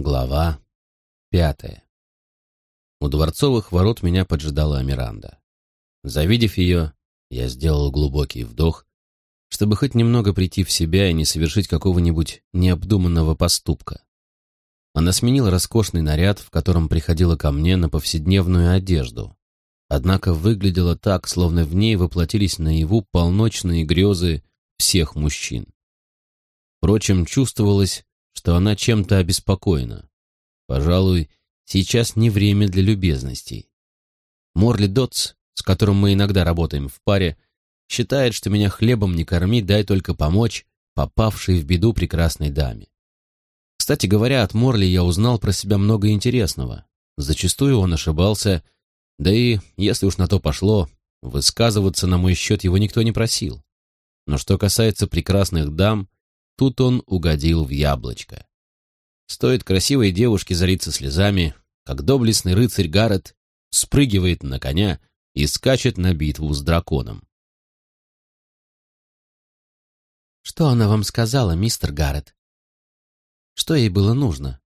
Глава пятая. У дворцовых ворот меня поджидала Амиранда. Завидев ее, я сделал глубокий вдох, чтобы хоть немного прийти в себя и не совершить какого-нибудь необдуманного поступка. Она сменила роскошный наряд, в котором приходила ко мне на повседневную одежду, однако выглядела так, словно в ней воплотились наяву полночные грезы всех мужчин. Впрочем, чувствовалось, что она чем-то обеспокоена. Пожалуй, сейчас не время для любезностей. Морли Дотс, с которым мы иногда работаем в паре, считает, что меня хлебом не корми, дай только помочь попавшей в беду прекрасной даме. Кстати говоря, от Морли я узнал про себя много интересного. Зачастую он ошибался, да и, если уж на то пошло, высказываться на мой счет его никто не просил. Но что касается прекрасных дам, Тут он угодил в яблочко. Стоит красивой девушке залиться слезами, как доблестный рыцарь Гаррет спрыгивает на коня и скачет на битву с драконом. «Что она вам сказала, мистер Гаррет? Что ей было нужно?»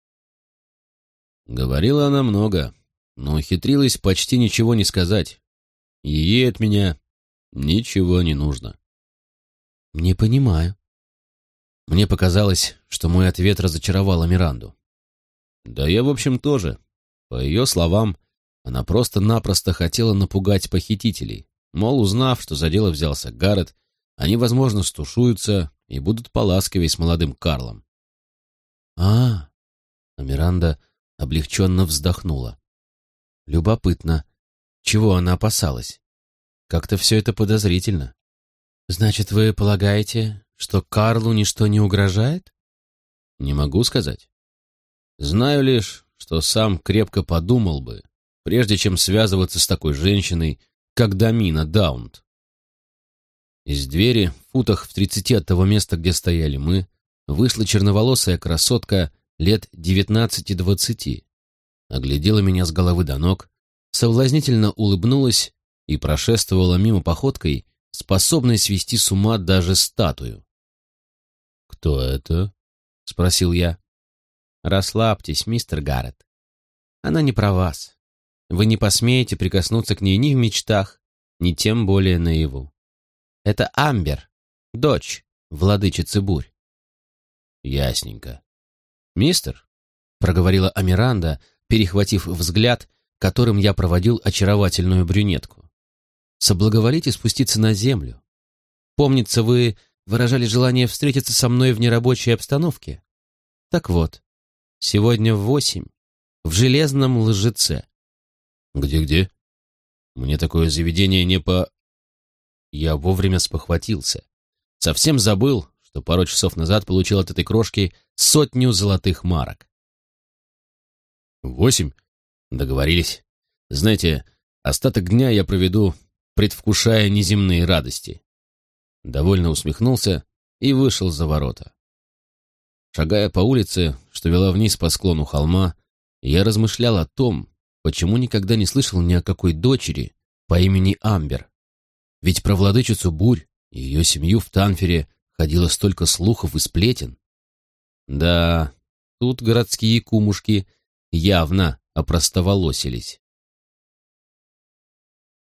Говорила она много, но ухитрилась почти ничего не сказать. ей от меня ничего не нужно. «Не понимаю», мне показалось, что мой ответ разочаровал Миранду. Да я, в общем, тоже. По ее словам, она просто-напросто хотела напугать похитителей. Мол, узнав, что за дело взялся Гаррет, они, возможно, стушуются и будут поласковей с молодым Карлом. а А Миранда облегченно вздохнула. Любопытно, чего она опасалась? Как-то все это подозрительно. Значит, вы полагаете, что Карлу ничто не угрожает? Не могу сказать. Знаю лишь, что сам крепко подумал бы, прежде чем связываться с такой женщиной, как Дамина Даунт. Из двери, в футах в тридцати от того места, где стояли мы, вышла черноволосая красотка лет девятнадцати-двадцати. Оглядела меня с головы до ног, соблазнительно улыбнулась и прошествовала мимо походкой, способной свести с ума даже статую. «Кто это?» — спросил я. «Расслабьтесь, мистер Гаррет. Она не про вас. Вы не посмеете прикоснуться к ней ни в мечтах, ни тем более наяву. Это Амбер, дочь владычицы бурь». «Ясненько». «Мистер?» — проговорила Амиранда, перехватив взгляд, которым я проводил очаровательную брюнетку. «Соблаговолите спуститься на землю. Помнится, вы выражали желание встретиться со мной в нерабочей обстановке. Так вот, сегодня в восемь в железном лжеце. Где-где? Мне такое заведение не по... Я вовремя спохватился. Совсем забыл, что пару часов назад получил от этой крошки сотню золотых марок. Восемь? Договорились. Знаете, остаток дня я проведу, предвкушая неземные радости довольно усмехнулся и вышел за ворота. Шагая по улице, что вела вниз по склону холма, я размышлял о том, почему никогда не слышал ни о какой дочери по имени Амбер. Ведь про владычицу Бурь и ее семью в Танфере ходило столько слухов и сплетен. Да, тут городские кумушки явно опростоволосились.